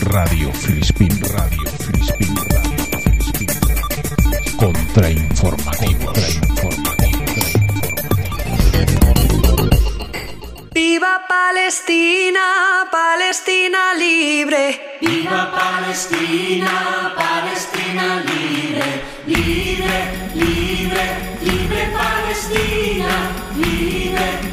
Radio Filispín, Radio Filispín, Radio Filispín. Contrainformativo, Viva Palestina, Palestina libre. Viva Palestina, Palestina libre, libre, libre, libre Palestina, libre,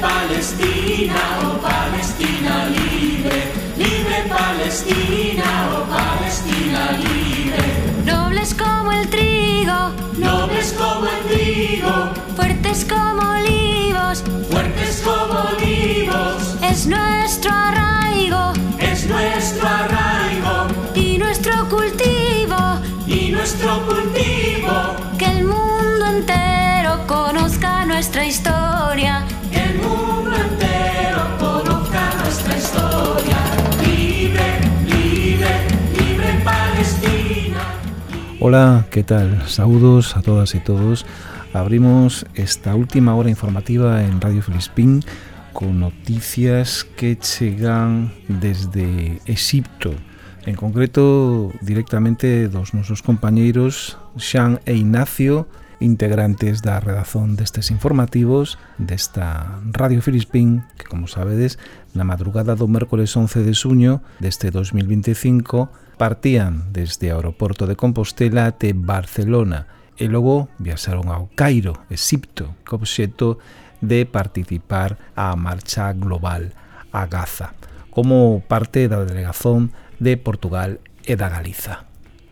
Palestina, oh Palestina libre, libre Palestina, oh Palestina libre. Nobles como el trigo, Nobles como el trigo, fuertes como olivos, fuertes como olivos, es nuestro arraigo. Es nuestro arraigo. Y nuestro cultivo. y nuestro cultivo. Ola, que tal? Saúdos a todas e todos. Abrimos esta última hora informativa en Radio Filispín con noticias que chegan desde Egipto. en concreto directamente dos nosos compañeiros Xan e Ignacio, integrantes da redazón destes informativos desta Radio Filispín, que como sabedes Na madrugada do mércores 11 de suño deste 2025 partían desde o aeroporto de Compostela até Barcelona e logo viaxaron ao Cairo, Egipto, co obxeto de participar á marcha global a Gaza, como parte da delegazón de Portugal e da Galiza.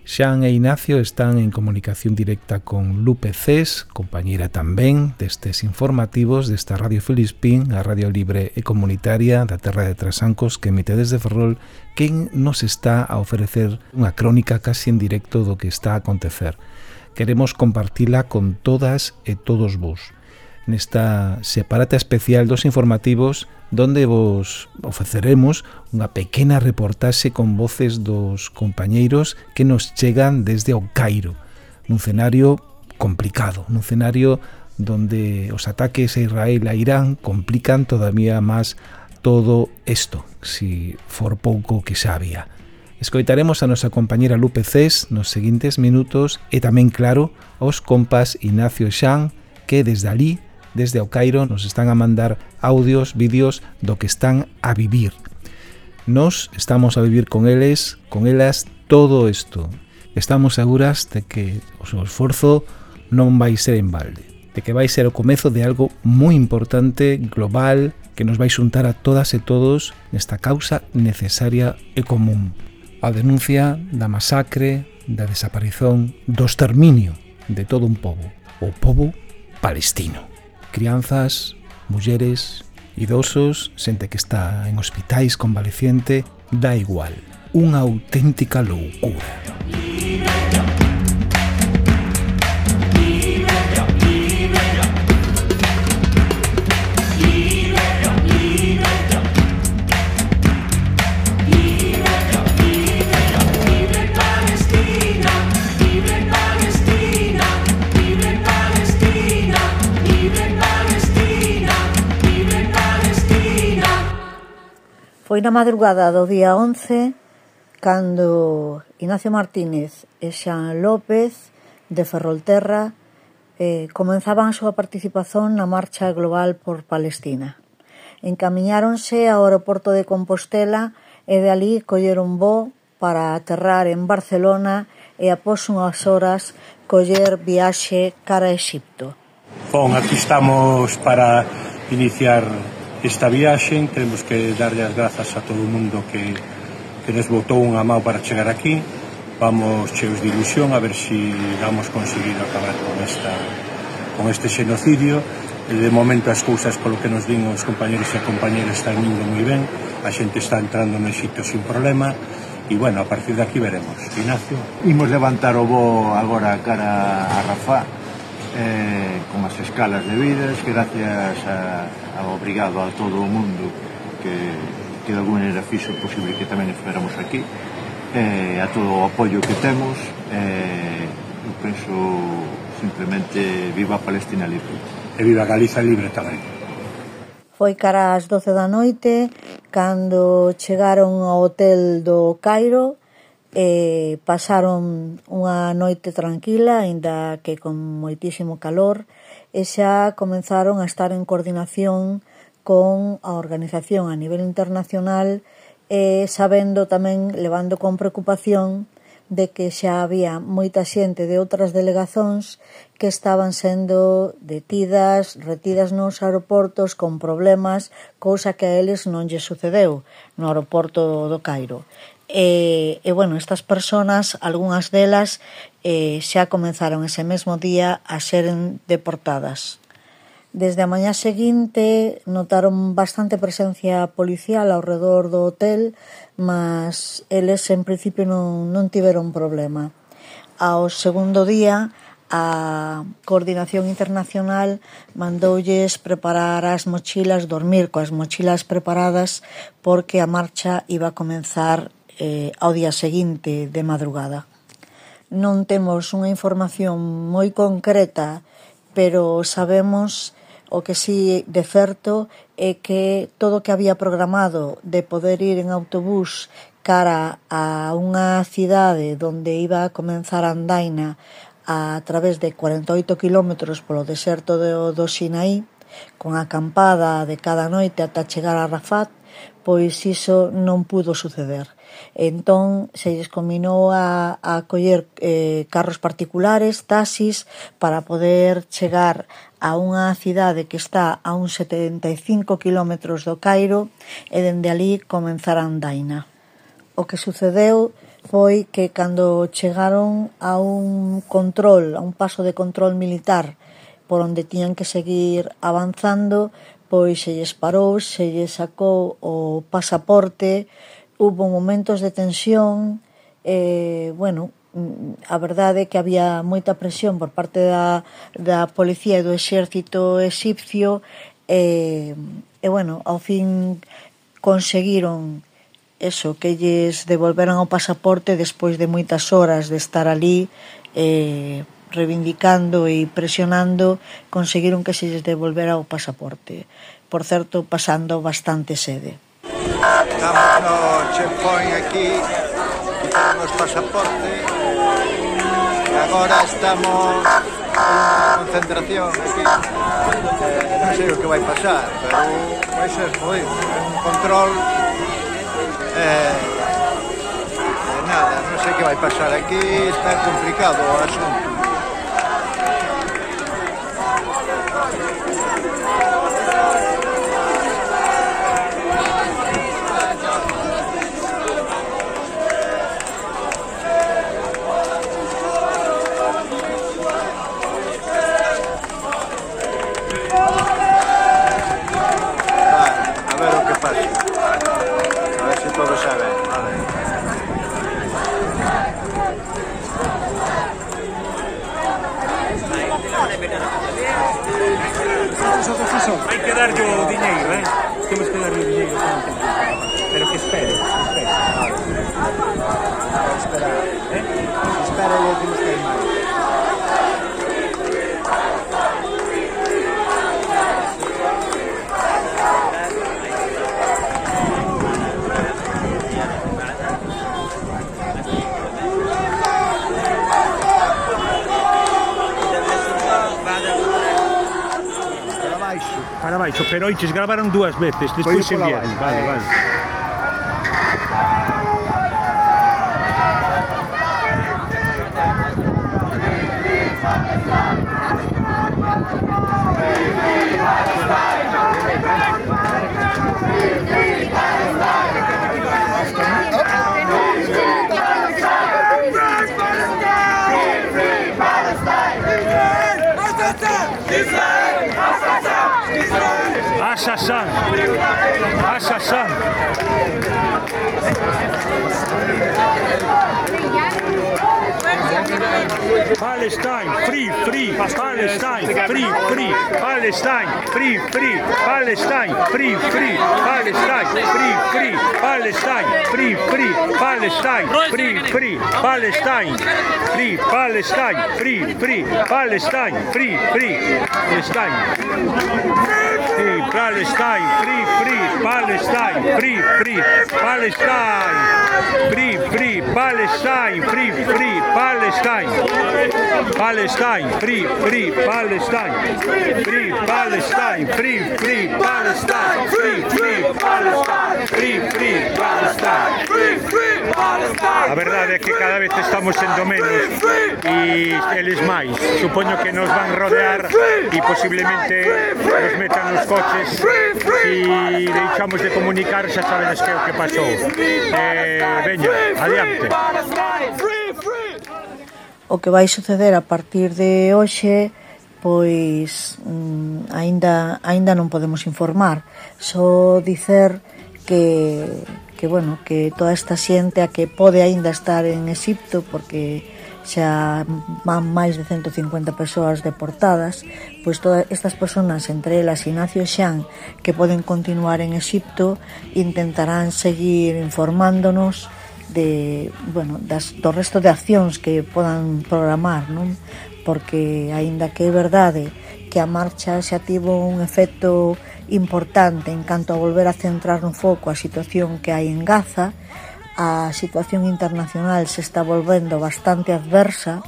Xan e Ignacio están en comunicación directa con Lupe Cés, compañeira tamén destes informativos desta Radio Filispín, a Radio Libre e Comunitaria da Terra de Trasancos que emite desde Ferrol, quen nos está a ofrecer unha crónica casi en directo do que está a acontecer. Queremos compartila con todas e todos vos nesta separata especial dos informativos donde vos ofreceremos unha pequena reportaxe con voces dos compañeiros que nos chegan desde o Cairo, nun cenario complicado, nun cenario donde os ataques a Israel e a Irán complican todavía máis todo isto, si for pouco que xa había. Escoitaremos a nosa compañera Lupe Cés nos seguintes minutos e tamén, claro, aos compas Ignacio Xan, que desde ali desde o Cairo nos están a mandar audios, vídeos do que están a vivir. Nos estamos a vivir con eles, con elas, todo isto. Estamos seguras de que o seu esforzo non vai ser en balde, de que vai ser o comezo de algo moi importante, global, que nos vai xuntar a todas e todos nesta causa necesaria e común. A denuncia da masacre, da desaparición, do exterminio de todo un pobo, o pobo palestino crianzas, mulleres, idosos, xente que está en hospitais convaleciente, da igual, unha auténtica loucura. Música Foi na madrugada do día 11 cando Ignacio Martínez e Xan López de Ferrolterra eh, comenzaban a súa participación na Marcha Global por Palestina. Encamiñáronse ao aeroporto de Compostela e de ali colleron voo para aterrar en Barcelona e após unhas horas coller viaxe cara a Exipto. Bon, aquí estamos para iniciar esta viaxe, temos que darlle as grazas a todo o mundo que, que nos botou unha mão para chegar aquí, vamos cheos de ilusión a ver si vamos conseguir acabar con esta con este xenocidio. Eh, de momento as cousas polo que nos din os compañeros e compañeras están indo moi ben. A xente está entrando no Egipto sin problema. E bueno, a partir de aquí veremos. Ignacio. Imos levantar o voo agora cara a Rafa eh, con as escalas de vidas que gracias a, a obrigado a todo o mundo que, que de alguna maneira fixo posible que tamén esperamos aquí eh, a todo o apoio que temos eh, eu penso simplemente viva Palestina libre. E viva Galiza libre tamén. Foi cara ás 12 da noite cando chegaron ao hotel do Cairo e pasaron unha noite tranquila, aínda que con moitísimo calor, e xa comenzaron a estar en coordinación con a organización a nivel internacional e sabendo tamén, levando con preocupación, de que xa había moita xente de outras delegazóns que estaban sendo detidas, retidas nos aeroportos con problemas, cousa que a eles non lle sucedeu no aeroporto do Cairo. E, e bueno, estas personas, algunhas delas, eh, xa comenzaron ese mesmo día a seren deportadas. Desde a mañá seguinte notaron bastante presencia policial ao redor do hotel, mas eles en principio non, non tiveron problema. Ao segundo día, a Coordinación Internacional mandoulles preparar as mochilas, dormir coas mochilas preparadas porque a marcha iba a comenzar eh, ao día seguinte de madrugada. Non temos unha información moi concreta, pero sabemos o que sí de certo é que todo o que había programado de poder ir en autobús cara a unha cidade onde iba a comenzar a andaina a través de 48 kilómetros polo deserto do, do Sinaí, con acampada de cada noite ata chegar a Rafat, pois iso non pudo suceder. Entón se lles combinou a, a coller eh, carros particulares, taxis, para poder chegar a unha cidade que está a uns 75 km do Cairo e dende ali comenzar a andaina. O que sucedeu foi que cando chegaron a un control, a un paso de control militar por onde tiñan que seguir avanzando, pois se lles parou, se lles sacou o pasaporte, Hubo momentos de tensión, eh, bueno, a verdade é que había moita presión por parte da, da policía e do exército egipcio e, e bueno, ao fin conseguiron eso, que lles devolveran o pasaporte despois de moitas horas de estar ali eh, reivindicando e presionando conseguiron que se lles devolvera o pasaporte. Por certo, pasando bastante sede. Estamos no checkpoint aquí, quitamos pasaporte e agora estamos en concentración aquí. Eh, non sei o que vai pasar, pero vai ser jodido. Un control eh, nada, non sei que vai pasar aquí, está complicado o asunto. pero oiches, gravaron dúas veces, despois enviaron. Vale, vale. Palestine, free, free, Palestine, free, free, Palestine, free, free, Palestine, free, free, Palestine, free, free, Palestine, free, free, Palestine, free, free, Palestine, free, Palestine, free, free, Palestine, free, free, Palestine. Palestine, free, free, Palestine, free, free, Palestine, free, free, Palestine, free, free, Palestine, Palestine, free, free, Palestine, free, Palestine, free, free, Palestine, free, free, Palestine, free, free, Palestine, free, free, Palestine. A verdade é que cada vez estamos sendo menos e eles máis. Supoño que nos van rodear e posiblemente nos metan nos coches si deixamos de comunicar xa sabedes que é o que pasou eh, veña, adiante O que vai suceder a partir de hoxe pois mm, aínda aínda non podemos informar, só dicer que que bueno, que toda esta xente a que pode aínda estar en Egipto porque xa van máis de 150 persoas deportadas, pois todas estas persoas, entre elas Ignacio Xan, que poden continuar en Egipto, intentarán seguir informándonos de, bueno, das, do resto de accións que podan programar, non? Porque, aínda que é verdade que a marcha xa tivo un efecto importante en canto a volver a centrar no foco a situación que hai en Gaza, a situación internacional se está volvendo bastante adversa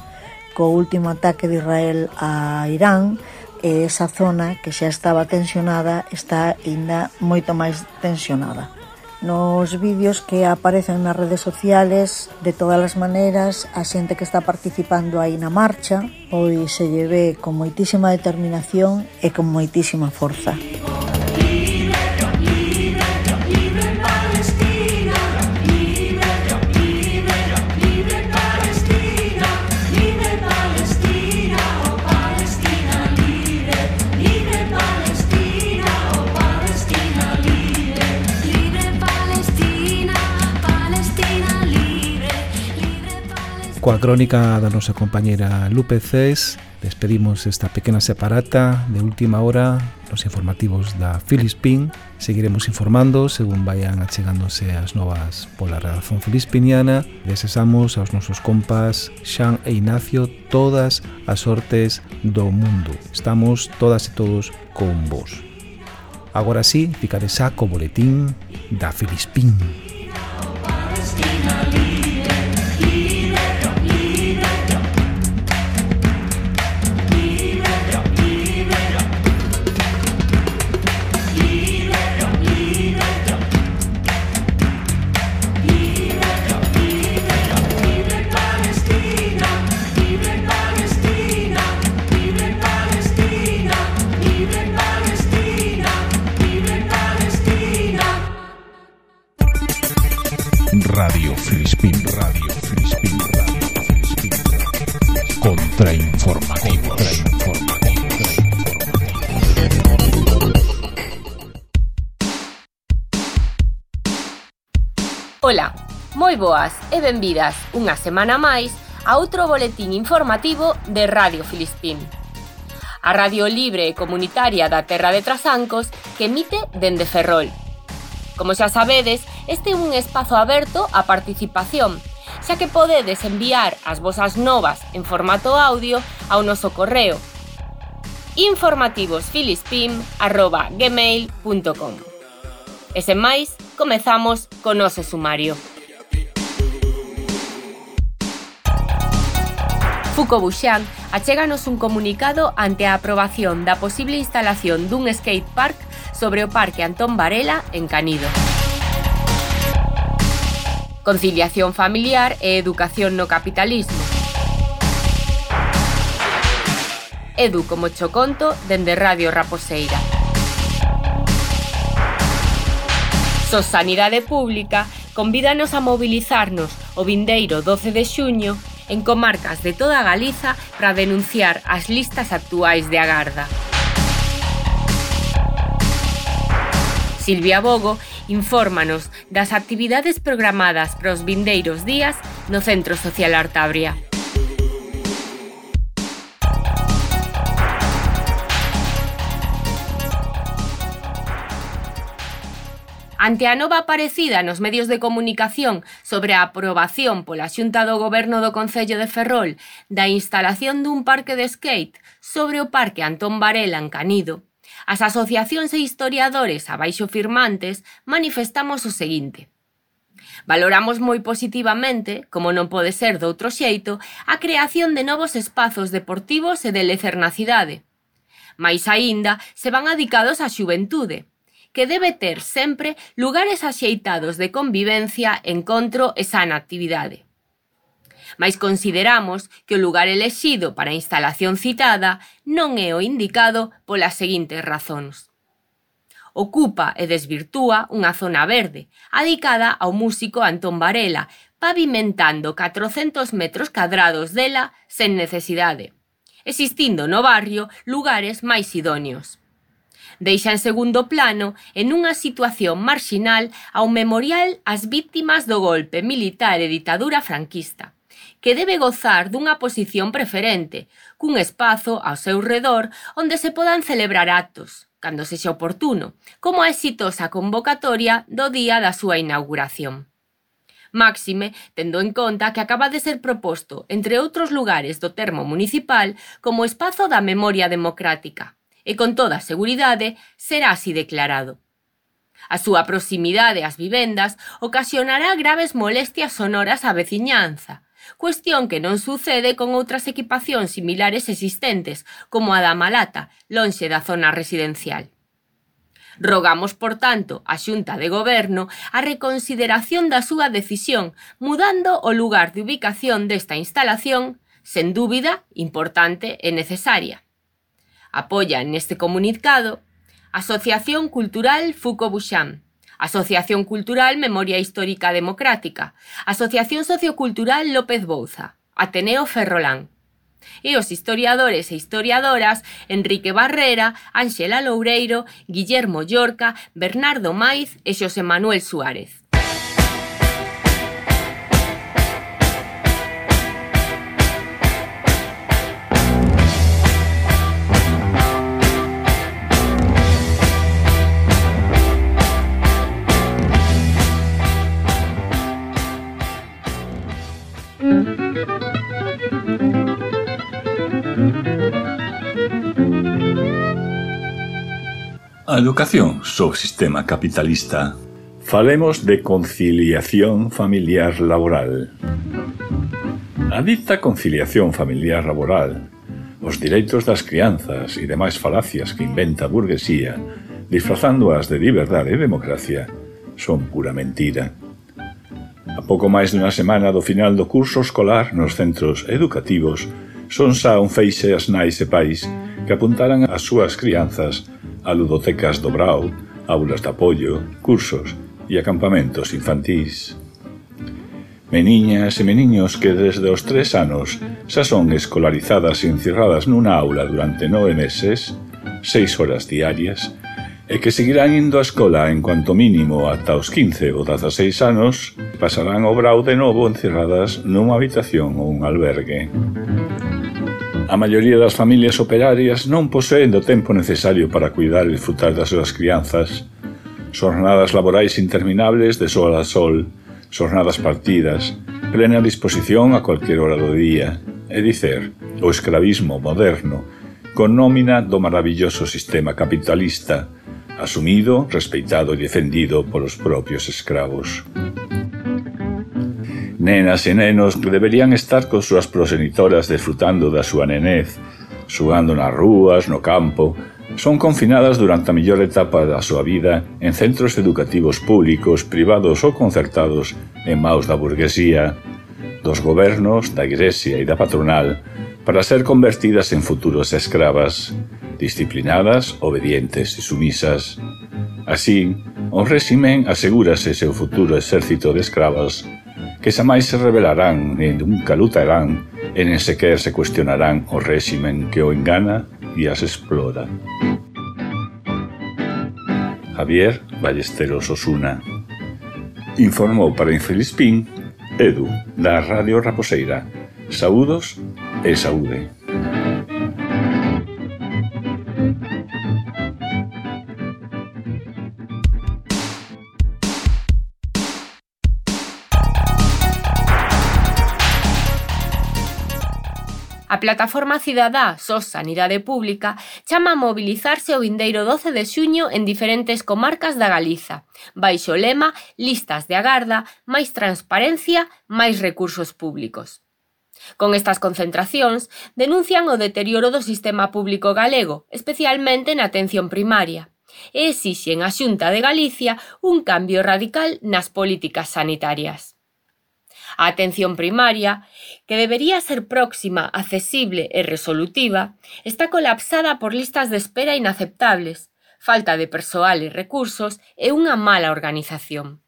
co último ataque de Israel a Irán e esa zona que xa estaba tensionada está ainda moito máis tensionada. Nos vídeos que aparecen nas redes sociales, de todas as maneiras, a xente que está participando aí na marcha, pois se lleve con moitísima determinación e con moitísima forza. Música coa crónica da nosa compañera Lupe Cés. Despedimos esta pequena separata de última hora nos informativos da Filispín. Seguiremos informando según vayan achegándose as novas pola redacción filispiniana. Desesamos aos nosos compas Xan e Ignacio todas as sortes do mundo. Estamos todas e todos con vos. Agora sí, ficaré xa co boletín da Filispín. Palestina boas e benvidas unha semana máis a outro boletín informativo de Radio Filispín. A radio libre e comunitaria da Terra de Trasancos que emite dende Ferrol. Como xa sabedes, este é un espazo aberto á participación, xa que podedes enviar as vosas novas en formato audio ao noso correo informativosfilispim.gmail.com E sen máis, comezamos con noso sumario. Fuco Buxan achéganos un comunicado ante a aprobación da posible instalación dun skate park sobre o Parque Antón Varela en Canido. Conciliación familiar e educación no capitalismo. Edu como choconto dende Radio Raposeira. So Sanidade Pública convídanos a mobilizarnos o vindeiro 12 de xuño en comarcas de toda Galiza para denunciar as listas actuais de agarda. Silvia Bogo infórmanos das actividades programadas para os vindeiros días no Centro Social Artabria. Ante a nova aparecida nos medios de comunicación sobre a aprobación pola Xunta do Goberno do Concello de Ferrol da instalación dun parque de skate sobre o Parque Antón Varela en Canido, as asociacións e historiadores abaixo firmantes manifestamos o seguinte. Valoramos moi positivamente, como non pode ser doutro xeito, a creación de novos espazos deportivos e de lecer na cidade. Mais aínda se van adicados á xuventude, que debe ter sempre lugares axeitados de convivencia, encontro e sana actividade. Mais consideramos que o lugar elexido para a instalación citada non é o indicado polas seguintes razóns ocupa e desvirtúa unha zona verde, adicada ao músico Antón Varela, pavimentando 400 metros cadrados dela sen necesidade, existindo no barrio lugares máis idóneos deixa en segundo plano, en unha situación marxinal, ao memorial ás víctimas do golpe militar e ditadura franquista que debe gozar dunha posición preferente, cun espazo ao seu redor onde se podan celebrar actos, cando sexa oportuno, como a exitosa convocatoria do día da súa inauguración. Máxime, tendo en conta que acaba de ser proposto, entre outros lugares do termo municipal, como espazo da memoria democrática e con toda seguridade será así declarado. A súa proximidade ás vivendas ocasionará graves molestias sonoras á veciñanza, cuestión que non sucede con outras equipacións similares existentes, como a da Malata, lonxe da zona residencial. Rogamos, por tanto, á Xunta de Goberno a reconsideración da súa decisión, mudando o lugar de ubicación desta instalación, sen dúbida, importante e necesaria. Apoia neste comunicado Asociación Cultural Foucault Bouchamp, Asociación Cultural Memoria Histórica Democrática, Asociación Sociocultural López Bouza, Ateneo Ferrolán. E os historiadores e historiadoras Enrique Barrera, Ángela Loureiro, Guillermo Llorca, Bernardo Maiz e Xosé Manuel Suárez. a educación sob sistema capitalista. Falemos de conciliación familiar laboral. A dita conciliación familiar laboral, os direitos das crianzas e demais falacias que inventa a burguesía, disfrazándoas de liberdade e democracia, son pura mentira. A pouco máis dunha semana do final do curso escolar nos centros educativos, son xa un feixe as nais e pais que apuntaran as súas crianzas a ludotecas do Brau, aulas de apoio, cursos e acampamentos infantís. Meniñas e meniños que desde os tres anos xa son escolarizadas e encerradas nunha aula durante nove meses, seis horas diarias, e que seguirán indo á escola en cuanto mínimo ata os 15 ou 16 anos, pasarán o brau de novo encerradas nunha habitación ou un albergue. A maioría das familias operarias non poseen do tempo necesario para cuidar e disfrutar das súas crianzas. Xornadas laborais interminables de sol a sol, xornadas partidas, plena disposición a cualquier hora do día. É dicer, o escravismo moderno, con nómina do maravilloso sistema capitalista, asumido, respeitado e defendido polos propios escravos nenas e nenos que deberían estar con súas prosenitoras desfrutando da súa nenez, xugando nas rúas, no campo, son confinadas durante a mellor etapa da súa vida en centros educativos públicos, privados ou concertados en maus da burguesía, dos gobernos, da igrexa e da patronal, para ser convertidas en futuros escravas, disciplinadas, obedientes e sumisas. Así, o réximen asegúrase seu futuro exército de escravas que xa máis se revelarán e nunca lutarán e nen sequer se cuestionarán o réximen que o engana e as explora. Javier Ballesteros Osuna Informou para Infelispín Edu, da Radio Raposeira. Saúdos e saúde. A plataforma cidadá Sos Sanidade Pública chama a mobilizarse o vindeiro 12 de xuño en diferentes comarcas da Galiza, baixo o lema Listas de agarda, máis transparencia, máis recursos públicos. Con estas concentracións, denuncian o deterioro do sistema público galego, especialmente na atención primaria, e exixen a Xunta de Galicia un cambio radical nas políticas sanitarias. A atención primaria, que debería ser próxima, accesible e resolutiva, está colapsada por listas de espera inaceptables, falta de persoal e recursos e unha mala organización.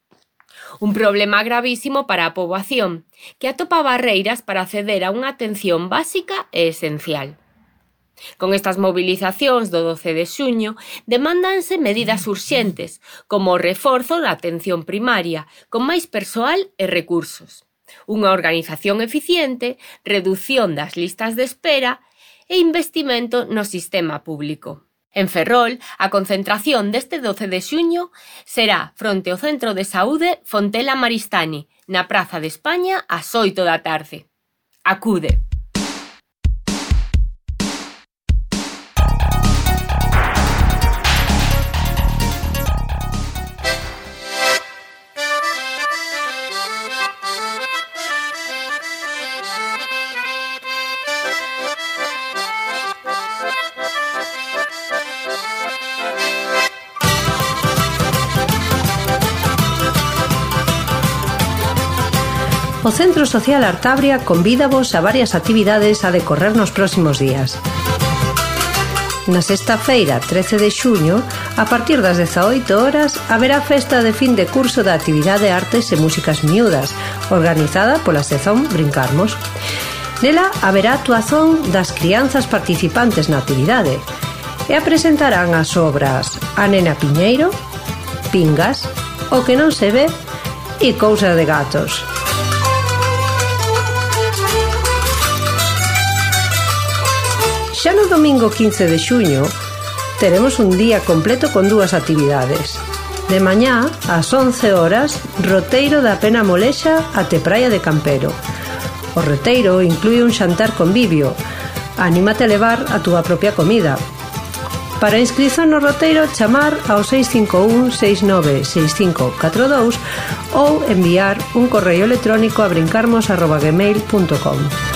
Un problema gravísimo para a poboación, que atopa barreiras para acceder a unha atención básica e esencial. Con estas movilizacións do 12 de xuño, demándanse medidas urxentes, como o reforzo da atención primaria, con máis persoal e recursos unha organización eficiente, redución das listas de espera e investimento no sistema público. En Ferrol, a concentración deste 12 de xuño será fronte ao Centro de Saúde Fontela Maristani, na Praza de España ás 8 da tarde. Acude! Centro Social Artabria convídavos a varias actividades a decorrer nos próximos días. Na sexta feira, 13 de xuño, a partir das 18 horas, haberá festa de fin de curso da actividade Artes e Músicas Miúdas, organizada pola sección Brincarmos. Nela haberá actuación das crianzas participantes na actividade, e apresentarán as obras A nena Piñeiro, Pingas, O que non se ve e Cousa de gatos. Xa no domingo 15 de xuño teremos un día completo con dúas actividades. De mañá, ás 11 horas, roteiro da Pena Molexa até Praia de Campero. O roteiro inclui un xantar convivio. Anímate a levar a túa propia comida. Para inscripción no roteiro, chamar ao 651-696542 ou enviar un correo electrónico a brincarmos.gmail.com.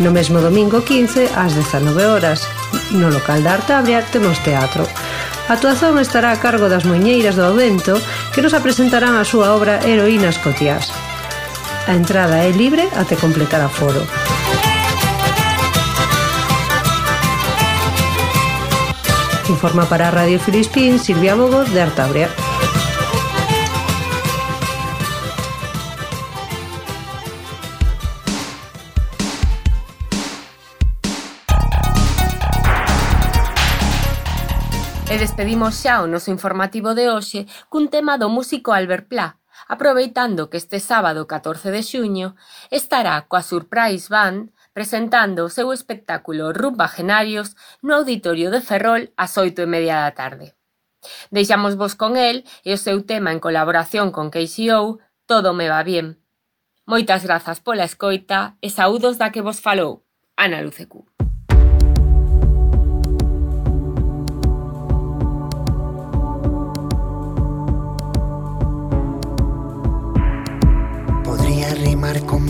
No mesmo domingo 15, ás 19 horas, no local da Artabria temos teatro. A actuación estará a cargo das Moñeiras do Avento, que nos apresentarán a súa obra Heroínas Cotiás. A entrada é libre até completar a foro. Informa para Radio Filispín, Silvia Bogo, de Artabria. E despedimos xa o noso informativo de hoxe cun tema do músico Albert Pla, aproveitando que este sábado 14 de xuño estará coa Surprise Band presentando o seu espectáculo Rumba Genarios no Auditorio de Ferrol ás oito e media da tarde. Deixamos vos con el e o seu tema en colaboración con KCO, Todo me va bien. Moitas grazas pola escoita e saúdos da que vos falou, Ana Lucecu.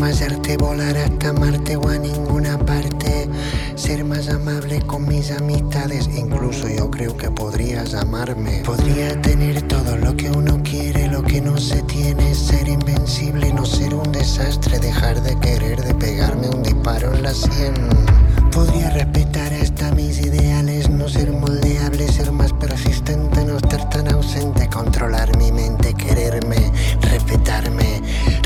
Más arte, volar hasta Marte o a ninguna parte. Ser más amable con mis amistades, incluso yo creo que podrías amarme. Podría tener todo lo que uno quiere, lo que no se tiene, ser invencible, no ser un desastre, dejar de querer, de pegarme un disparo en la sien. Podría respetar hasta mis ideales, no ser moldeable, ser más persistente, no estar tan ausente, controlar mi mente, quererme, respetarme.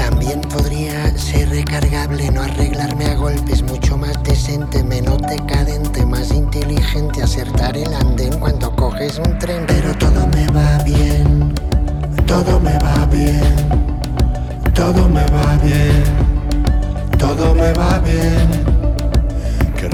También podría ser recargable, no arreglarme a golpes, mucho más decente, menos decadente, más inteligente, acertar el andén cuando coges un tren. Pero todo me va bien, todo me va bien, todo me va bien, todo me va bien.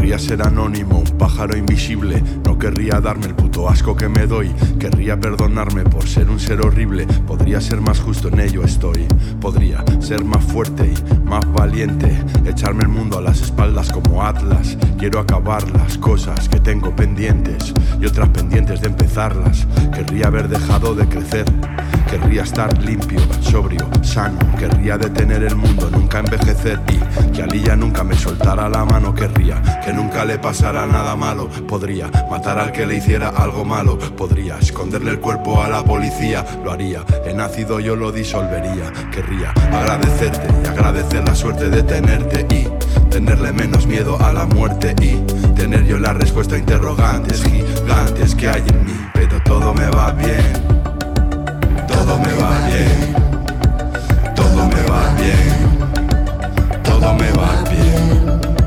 Querría ser anónimo, un pájaro invisible. No querría darme el puto asco que me doy. Querría perdonarme por ser un ser horrible. Podría ser más justo, en ello estoy. Podría ser más fuerte y más valiente. Echarme el mundo a las espaldas como Atlas. Quiero acabar las cosas que tengo pendientes y otras pendientes de empezarlas. Querría haber dejado de crecer. Querría estar limpio, sobrio, sano. Querría detener el mundo, nunca envejecer y que Alilla nunca me soltara la mano. Querría que nunca le pasara nada malo. Podría matar al que le hiciera algo malo. Podría esconderle el cuerpo a la policía. Lo haría. He nacido, yo lo disolvería. Querría agradecerte y agradecer la suerte de tenerte y tenerle menos miedo a la muerte y tener yo la respuesta a interrogantes gigantes que hay en mí. Pero todo me va bien. Todo me va bien. Todo me va bien. Todo me va bien.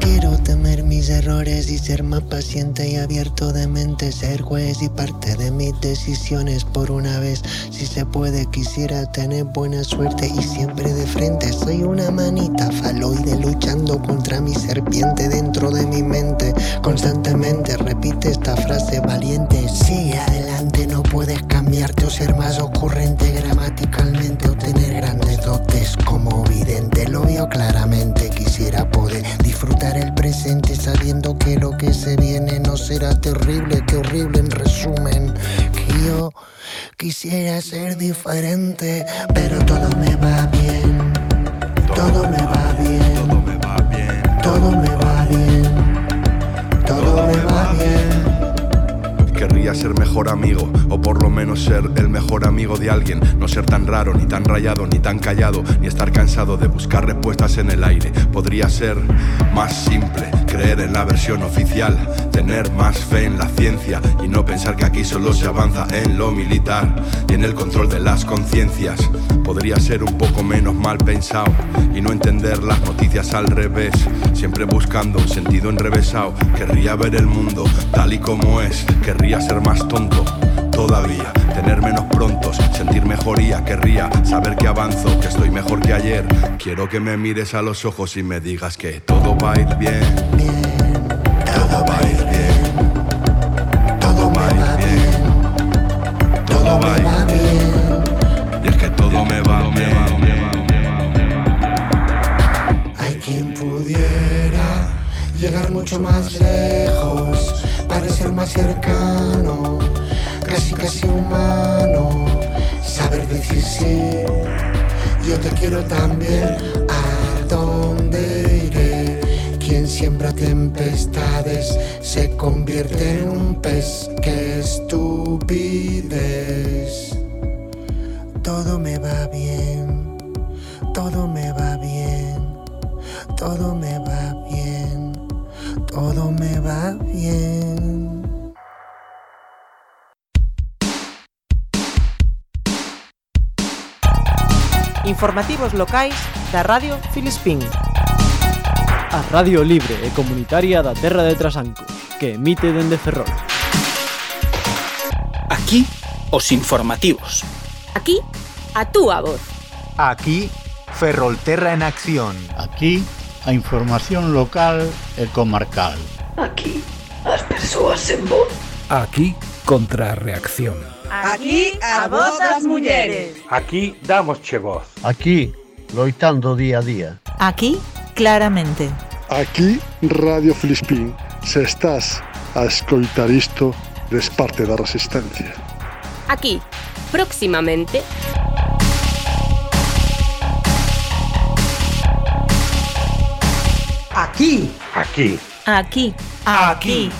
Quiero temer mis errores y ser más paciente y abierto de mente, ser juez y parte de mis decisiones por una vez. Si se puede, quisiera tener buena suerte y siempre de frente. Soy una manita faloide luchando contra mi serpiente dentro de mi mente. Constantemente repite esta frase valiente. Sigue adelante, no puedes cambiarte o ser más ocurrente gramaticalmente o tener grandes dotes como vidente. Lo veo claramente, quisiera poder disfrutar el presente sabiendo que lo que se viene no será terrible, que horrible en resumen. Que yo quisiera ser diferente, pero todo me va bien. Todo me va bien. Todo me va bien. Todo me va bien. Todo me va bien. Querría ser mejor amigo, por lo menos ser el mejor amigo de alguien. No ser tan raro, ni tan rayado, ni tan callado, ni estar cansado de buscar respuestas en el aire. Podría ser más simple, creer en la versión oficial, tener más fe en la ciencia y no pensar que aquí solo se avanza en lo militar y en el control de las conciencias. Podría ser un poco menos mal pensado y no entender las noticias al revés, siempre buscando un sentido enrevesado. Querría ver el mundo tal y como es, querría ser más tonto todavía, tener menos prontos, sentir mejoría, querría saber que avanzo, que estoy mejor que ayer. Quiero que me mires a los ojos y me digas que todo va a ir bien. Todo va a ir bien. Todo va a ir bien. Todo va a ir bien. Y es que todo me va bien. Hay quien pudiera llegar mucho más lejos, parecer más cercano, casi casi humano, saber decir sí. Yo te quiero también, ¿a dónde iré? Quien siembra tempestades se convierte en un pez, qué estupidez. Todo me va bien, informativos locais da Radio Filispín. A Radio Libre e Comunitaria da Terra de Trasanco, que emite dende Ferrol. Aquí, os informativos. Aquí, a túa voz. Aquí, Ferrolterra en acción. Aquí, a información local e comarcal. Aquí, as persoas en voz. Aquí, contra a reacción. Aquí a voz das mulleres. Aquí damos che voz. Aquí, loitando día a día. Aquí, claramente. Aquí, Radio Filispín. Se estás a escoitar isto, des parte da resistencia. Aquí, próximamente... Aquí. Aquí. Aquí. Aquí.